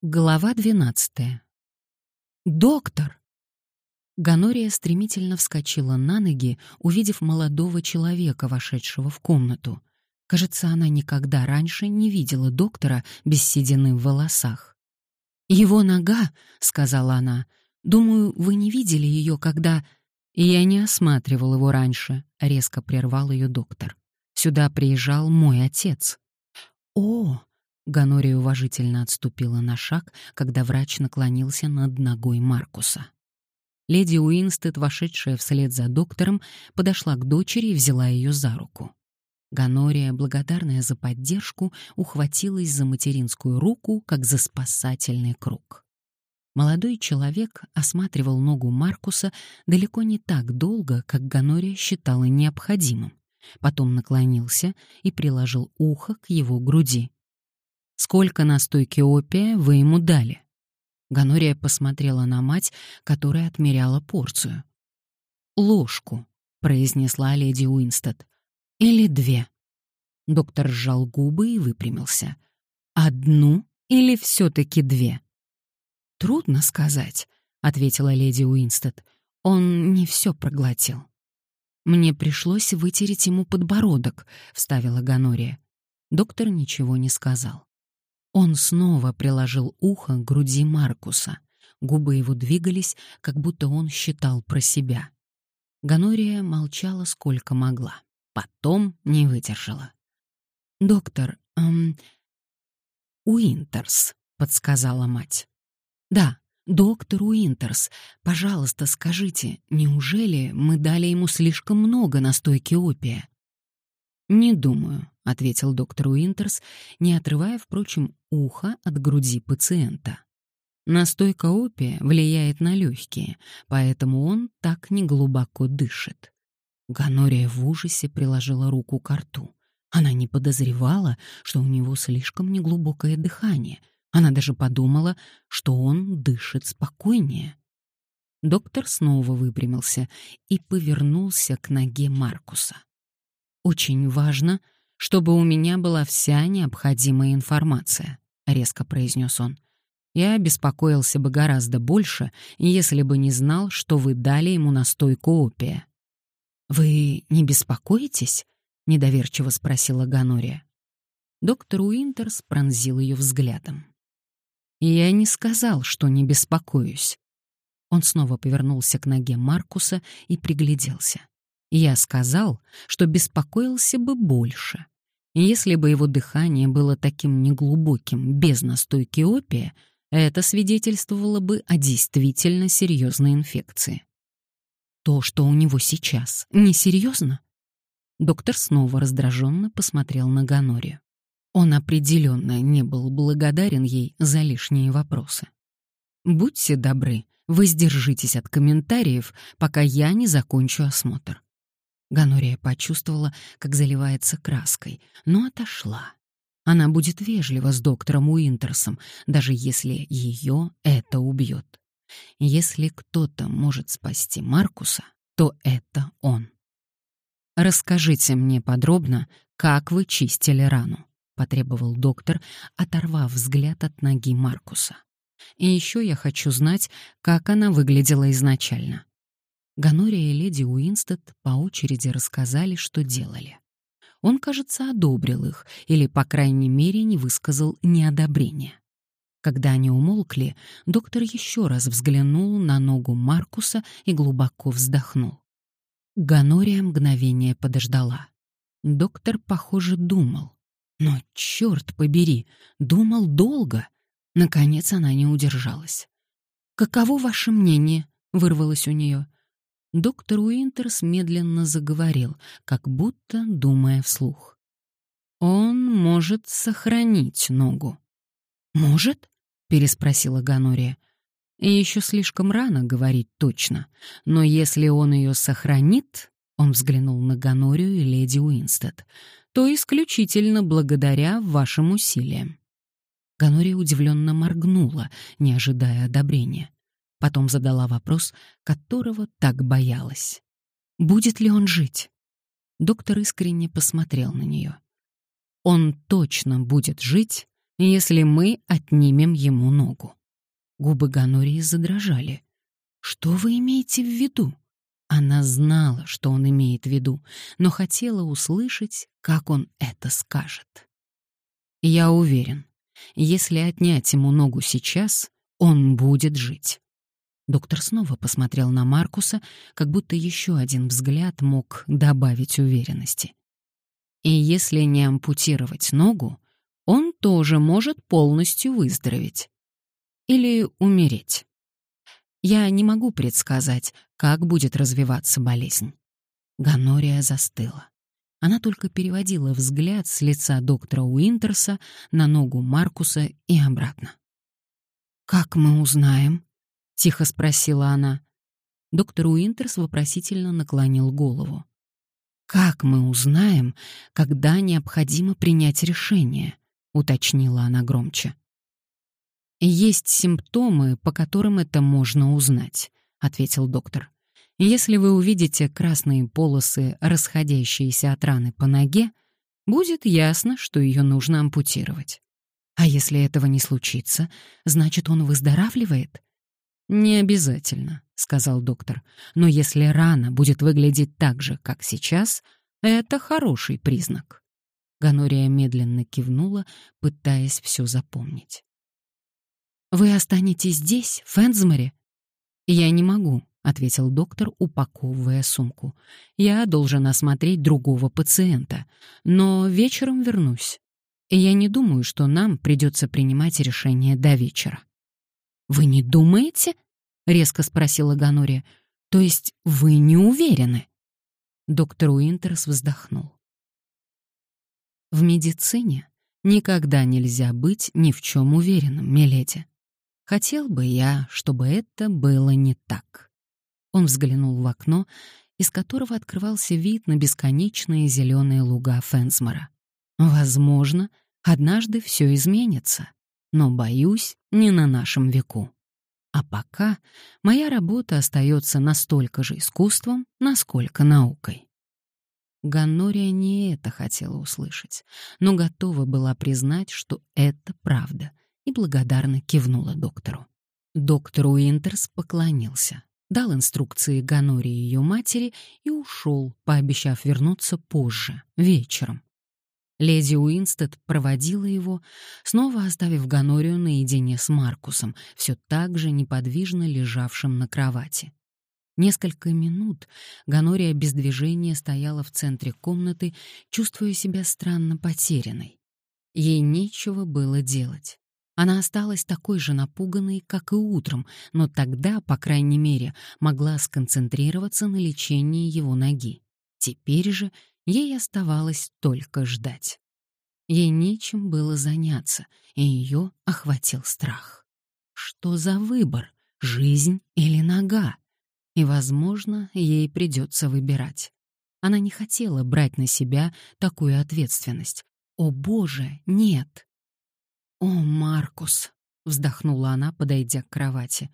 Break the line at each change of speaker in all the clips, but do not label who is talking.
Глава 12. Доктор. Ганория стремительно вскочила на ноги, увидев молодого человека, вошедшего в комнату. Кажется, она никогда раньше не видела доктора без седины в волосах. «Его нога», — сказала она, — «думаю, вы не видели ее, когда...» «Я не осматривал его раньше», — резко прервал ее доктор. «Сюда приезжал мой отец». «О!» Ганория уважительно отступила на шаг, когда врач наклонился над ногой Маркуса. Леди Уинстед, вошедшая вслед за доктором, подошла к дочери и взяла ее за руку. Ганория, благодарная за поддержку, ухватилась за материнскую руку, как за спасательный круг. Молодой человек осматривал ногу Маркуса далеко не так долго, как Ганория считала необходимым. Потом наклонился и приложил ухо к его груди. Сколько настойки опия вы ему дали?» Ганория посмотрела на мать, которая отмеряла порцию. «Ложку», — произнесла леди Уинстед. «Или две». Доктор сжал губы и выпрямился. «Одну или все-таки две?» «Трудно сказать», — ответила леди Уинстед. «Он не все проглотил». «Мне пришлось вытереть ему подбородок», — вставила Ганория. Доктор ничего не сказал. Он снова приложил ухо к груди Маркуса. Губы его двигались, как будто он считал про себя. Ганория молчала сколько могла. Потом не выдержала. «Доктор, эм, Уинтерс», — подсказала мать. «Да, доктор Уинтерс, пожалуйста, скажите, неужели мы дали ему слишком много настойки опия?» «Не думаю», — ответил доктор Уинтерс, не отрывая, впрочем, ухо от груди пациента. Настойка опия влияет на легкие, поэтому он так неглубоко дышит. Ганория в ужасе приложила руку к рту. Она не подозревала, что у него слишком неглубокое дыхание. Она даже подумала, что он дышит спокойнее. Доктор снова выпрямился и повернулся к ноге Маркуса. «Очень важно, чтобы у меня была вся необходимая информация», — резко произнес он. «Я беспокоился бы гораздо больше, если бы не знал, что вы дали ему настойку опия». «Вы не беспокоитесь?» — недоверчиво спросила Ганория. Доктор Уинтерс пронзил ее взглядом. «Я не сказал, что не беспокоюсь». Он снова повернулся к ноге Маркуса и пригляделся. Я сказал, что беспокоился бы больше. Если бы его дыхание было таким неглубоким, без настойки опия, это свидетельствовало бы о действительно серьезной инфекции. То, что у него сейчас, несерьезно? Доктор снова раздраженно посмотрел на Ганорию. Он определенно не был благодарен ей за лишние вопросы. «Будьте добры, воздержитесь от комментариев, пока я не закончу осмотр. Ганория почувствовала, как заливается краской, но отошла. Она будет вежлива с доктором Уинтерсом, даже если ее это убьет. Если кто-то может спасти Маркуса, то это он. «Расскажите мне подробно, как вы чистили рану», — потребовал доктор, оторвав взгляд от ноги Маркуса. «И еще я хочу знать, как она выглядела изначально. Ганория и леди Уинстед по очереди рассказали, что делали. Он, кажется, одобрил их, или, по крайней мере, не высказал неодобрения. Когда они умолкли, доктор еще раз взглянул на ногу Маркуса и глубоко вздохнул. Ганория мгновение подождала. Доктор, похоже, думал. Но, черт побери, думал долго. Наконец она не удержалась. «Каково ваше мнение?» — вырвалось у нее. Доктор Уинтерс медленно заговорил, как будто думая вслух. «Он может сохранить ногу». «Может?» — переспросила Ганория. «Еще слишком рано говорить точно, но если он ее сохранит...» — он взглянул на Ганорию и леди Уинстед — то исключительно благодаря вашим усилиям. Ганория удивленно моргнула, не ожидая одобрения. Потом задала вопрос, которого так боялась. «Будет ли он жить?» Доктор искренне посмотрел на нее. «Он точно будет жить, если мы отнимем ему ногу. Губы Ганории задрожали. Что вы имеете в виду? Она знала, что он имеет в виду, но хотела услышать, как он это скажет. Я уверен, если отнять ему ногу сейчас, он будет жить. Доктор снова посмотрел на Маркуса, как будто еще один взгляд мог добавить уверенности. И если не ампутировать ногу, он тоже может полностью выздороветь. Или умереть. Я не могу предсказать, как будет развиваться болезнь. Ганория застыла. Она только переводила взгляд с лица доктора Уинтерса на ногу Маркуса и обратно. «Как мы узнаем?» — тихо спросила она. Доктор Уинтерс вопросительно наклонил голову. «Как мы узнаем, когда необходимо принять решение?» — уточнила она громче. «Есть симптомы, по которым это можно узнать», — ответил доктор. «Если вы увидите красные полосы, расходящиеся от раны по ноге, будет ясно, что ее нужно ампутировать. А если этого не случится, значит, он выздоравливает?» «Не обязательно», — сказал доктор. «Но если рана будет выглядеть так же, как сейчас, это хороший признак». Ганория медленно кивнула, пытаясь все запомнить. «Вы останетесь здесь, в Фэнсморе?» «Я не могу», — ответил доктор, упаковывая сумку. «Я должен осмотреть другого пациента, но вечером вернусь. И я не думаю, что нам придется принимать решение до вечера». «Вы не думаете?» — резко спросила Ганория. «То есть вы не уверены?» Доктор Уинтерс вздохнул. В медицине никогда нельзя быть ни в чем уверенным, миледи. Хотел бы я, чтобы это было не так. Он взглянул в окно, из которого открывался вид на бесконечные зеленые луга Фенсмора. Возможно, однажды все изменится, но, боюсь, не на нашем веку. А пока моя работа остается настолько же искусством, насколько наукой. Ганнория не это хотела услышать, но готова была признать, что это правда — и благодарно кивнула доктору. Доктор Уинтерс поклонился, дал инструкции Ганори и ее матери и ушел, пообещав вернуться позже, вечером. Леди Уинстед проводила его, снова оставив Ганорию наедине с Маркусом, все так же неподвижно лежавшим на кровати. Несколько минут Ганория без движения стояла в центре комнаты, чувствуя себя странно потерянной. Ей нечего было делать. Она осталась такой же напуганной, как и утром, но тогда, по крайней мере, могла сконцентрироваться на лечении его ноги. Теперь же ей оставалось только ждать. Ей нечем было заняться, и ее охватил страх. Что за выбор, жизнь или нога? И, возможно, ей придется выбирать. Она не хотела брать на себя такую ответственность. О боже, нет! «О, Маркус!» — вздохнула она, подойдя к кровати.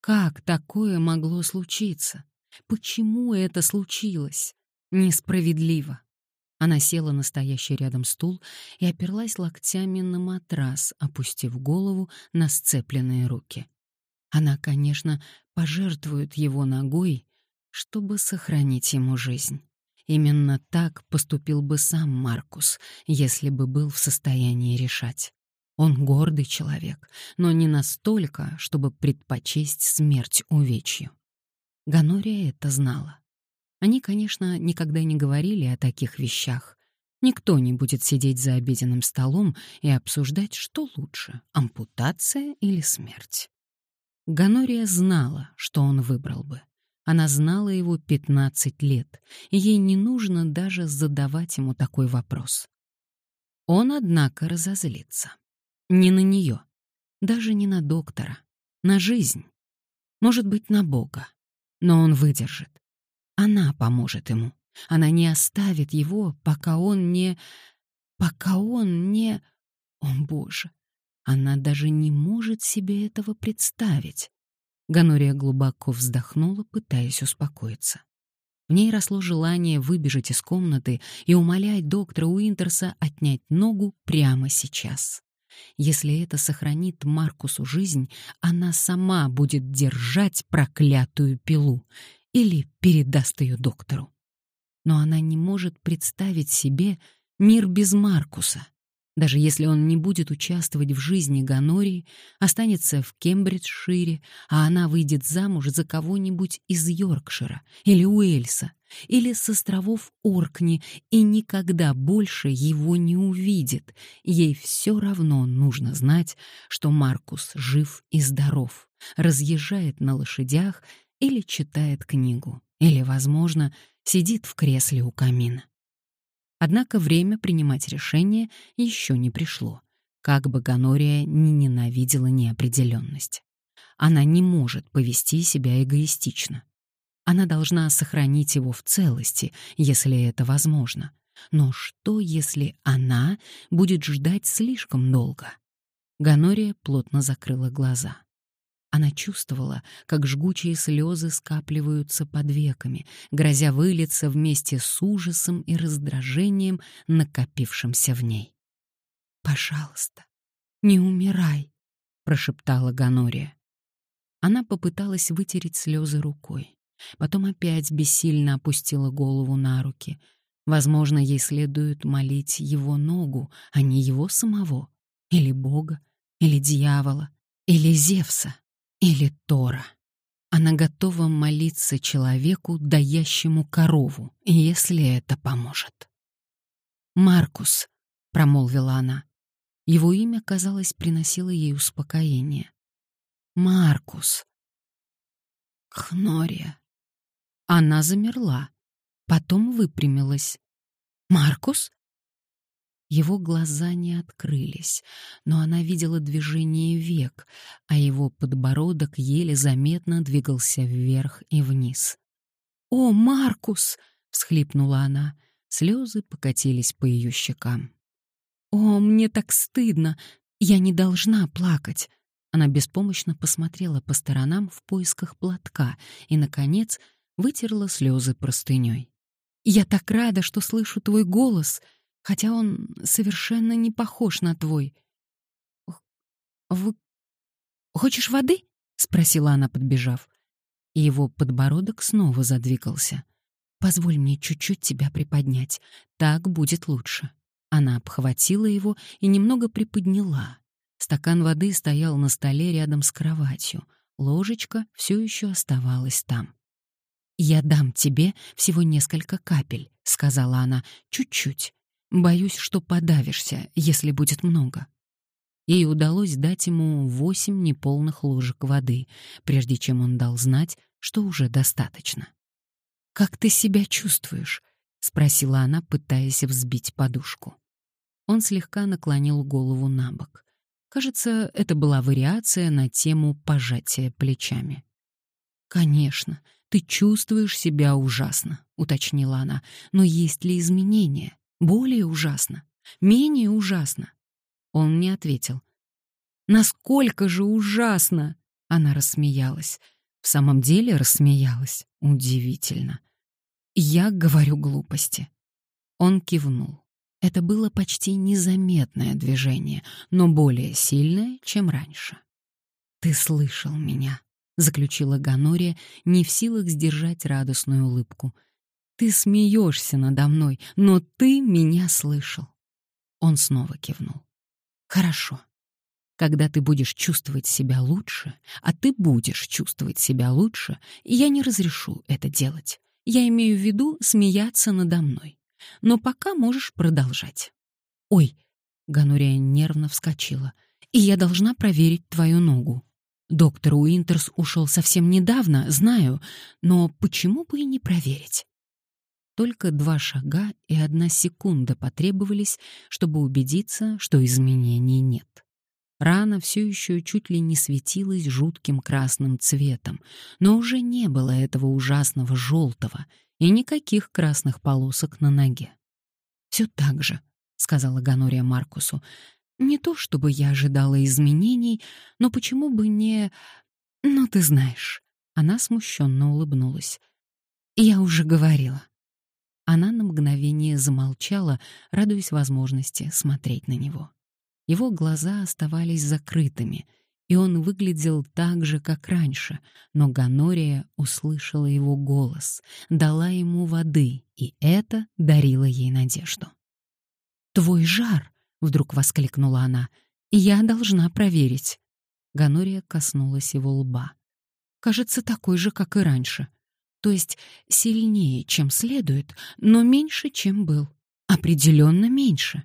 «Как такое могло случиться? Почему это случилось? Несправедливо!» Она села на стоящий рядом стул и оперлась локтями на матрас, опустив голову на сцепленные руки. Она, конечно, пожертвует его ногой, чтобы сохранить ему жизнь. Именно так поступил бы сам Маркус, если бы был в состоянии решать. Он гордый человек, но не настолько, чтобы предпочесть смерть увечью. Ганория это знала. Они, конечно, никогда не говорили о таких вещах. Никто не будет сидеть за обеденным столом и обсуждать, что лучше — ампутация или смерть. Ганория знала, что он выбрал бы. Она знала его 15 лет, и ей не нужно даже задавать ему такой вопрос. Он, однако, разозлится. Не на нее, даже не на доктора, на жизнь. Может быть, на Бога. Но он выдержит. Она поможет ему. Она не оставит его, пока он не... Пока он не... О, Боже! Она даже не может себе этого представить. Ганория глубоко вздохнула, пытаясь успокоиться. В ней росло желание выбежать из комнаты и умолять доктора Уинтерса отнять ногу прямо сейчас. Если это сохранит Маркусу жизнь, она сама будет держать проклятую пилу или передаст ее доктору. Но она не может представить себе мир без Маркуса. Даже если он не будет участвовать в жизни Ганории, останется в Кембриджшире, а она выйдет замуж за кого-нибудь из Йоркшира или Уэльса, или с островов Оркни и никогда больше его не увидит. Ей все равно нужно знать, что Маркус жив и здоров, разъезжает на лошадях или читает книгу, или, возможно, сидит в кресле у камина. Однако время принимать решение еще не пришло, как бы Ганория не ненавидела неопределенность. Она не может повести себя эгоистично. Она должна сохранить его в целости, если это возможно. Но что, если она будет ждать слишком долго? Ганория плотно закрыла глаза. Она чувствовала, как жгучие слезы скапливаются под веками, грозя вылиться вместе с ужасом и раздражением, накопившимся в ней. «Пожалуйста, не умирай», — прошептала Ганория. Она попыталась вытереть слезы рукой. Потом опять бессильно опустила голову на руки. Возможно, ей следует молить его ногу, а не его самого. Или Бога, или дьявола, или Зевса, или Тора. Она готова молиться человеку, даящему корову, если это поможет. «Маркус», — промолвила она. Его имя, казалось, приносило ей успокоение. «Маркус». «Хнория», она замерла, потом выпрямилась. «Маркус?» Его глаза не открылись, но она видела движение век, а его подбородок еле заметно двигался вверх и вниз. «О, Маркус!» — всхлипнула она. Слезы покатились по ее щекам. «О, мне так стыдно! Я не должна плакать!» Она беспомощно посмотрела по сторонам в поисках платка и, наконец, вытерла слезы простыней. «Я так рада, что слышу твой голос, хотя он совершенно не похож на твой. Вы... Хочешь воды?» — спросила она, подбежав. И его подбородок снова задвигался. «Позволь мне чуть-чуть тебя приподнять. Так будет лучше». Она обхватила его и немного приподняла. Стакан воды стоял на столе рядом с кроватью. Ложечка все еще оставалась там. «Я дам тебе всего несколько капель», — сказала она, — «чуть-чуть. Боюсь, что подавишься, если будет много». Ей удалось дать ему восемь неполных ложек воды, прежде чем он дал знать, что уже достаточно. «Как ты себя чувствуешь?» — спросила она, пытаясь взбить подушку. Он слегка наклонил голову на бок. Кажется, это была вариация на тему пожатия плечами. «Конечно, ты чувствуешь себя ужасно», — уточнила она. «Но есть ли изменения? Более ужасно? Менее ужасно?» Он не ответил. «Насколько же ужасно!» Она рассмеялась. В самом деле рассмеялась. Удивительно. «Я говорю глупости». Он кивнул. Это было почти незаметное движение, но более сильное, чем раньше. «Ты слышал меня», — заключила Ганория, не в силах сдержать радостную улыбку. «Ты смеешься надо мной, но ты меня слышал». Он снова кивнул. «Хорошо. Когда ты будешь чувствовать себя лучше, а ты будешь чувствовать себя лучше, я не разрешу это делать. Я имею в виду смеяться надо мной. Но пока можешь продолжать». «Ой!» — Ганория нервно вскочила. «И я должна проверить твою ногу». Доктор Уинтерс ушел совсем недавно, знаю, но почему бы и не проверить? Только два шага и одна секунда потребовались, чтобы убедиться, что изменений нет. Рана все еще чуть ли не светилась жутким красным цветом, но уже не было этого ужасного желтого и никаких красных полосок на ноге. «Все так же», — сказала Ганория Маркусу, не то чтобы я ожидала изменений, но почему бы не... Ну, ты знаешь. Она смущенно улыбнулась. Я уже говорила. Она на мгновение замолчала, радуясь возможности смотреть на него. Его глаза оставались закрытыми, и он выглядел так же, как раньше, но Ганория услышала его голос, дала ему воды, и это дарило ей надежду. «Твой жар!» — вдруг воскликнула она. «Я должна проверить». Ганория коснулась его лба. «Кажется, такой же, как и раньше. То есть сильнее, чем следует, но меньше, чем был. Определенно меньше».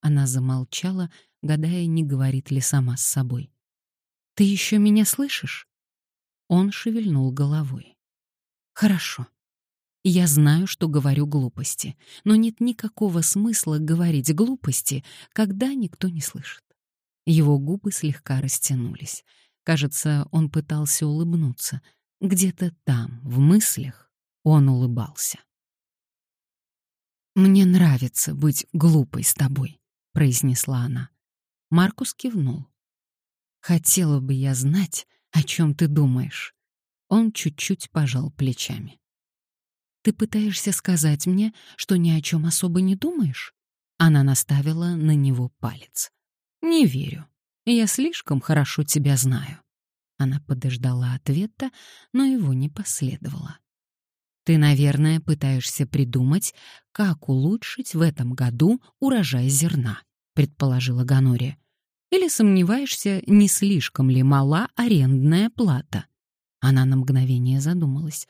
Она замолчала, гадая, не говорит ли сама с собой. «Ты еще меня слышишь?» Он шевельнул головой. «Хорошо. Я знаю, что говорю глупости, но нет никакого смысла говорить глупости, когда никто не слышит». Его губы слегка растянулись. Кажется, он пытался улыбнуться. Где-то там, в мыслях, он улыбался. «Мне нравится быть глупой с тобой», — произнесла она. Маркус кивнул. «Хотела бы я знать, о чем ты думаешь». Он чуть-чуть пожал плечами. «Ты пытаешься сказать мне, что ни о чем особо не думаешь?» Она наставила на него палец. «Не верю. Я слишком хорошо тебя знаю». Она подождала ответа, но его не последовало. «Ты, наверное, пытаешься придумать, как улучшить в этом году урожай зерна», — предположила Ганория. «Или сомневаешься, не слишком ли мала арендная плата?» Она на мгновение задумалась.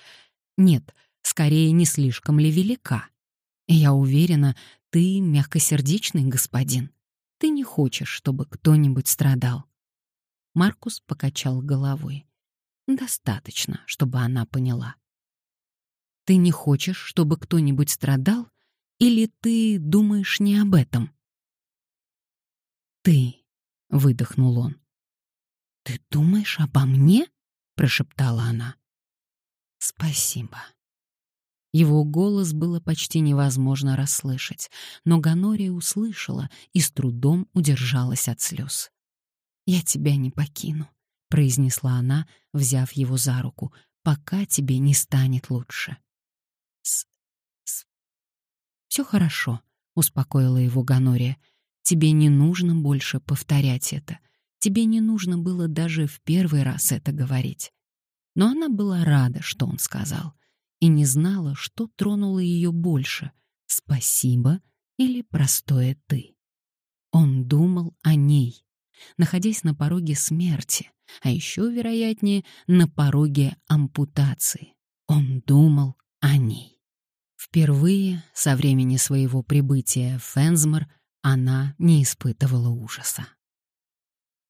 «Нет, скорее, не слишком ли велика? Я уверена, ты мягкосердечный господин. Ты не хочешь, чтобы кто-нибудь страдал». Маркус покачал головой. Достаточно, чтобы она поняла. Ты не хочешь, чтобы кто-нибудь страдал, или ты думаешь не об этом? Ты, выдохнул он. Ты думаешь обо мне? прошептала она. Спасибо. Его голос было почти невозможно расслышать, но Ганория услышала и с трудом удержалась от слез. «Я тебя не покину», — произнесла она, взяв его за руку, «пока тебе не станет лучше». «С... с... все хорошо», — успокоила его Ганория. «Тебе не нужно больше повторять это. Тебе не нужно было даже в первый раз это говорить». Но она была рада, что он сказал, и не знала, что тронуло ее больше — спасибо или простое «ты». Он думал о ней, находясь на пороге смерти, а еще, вероятнее, на пороге ампутации. Он думал о ней. Впервые со времени своего прибытия в Фензмор она не испытывала ужаса.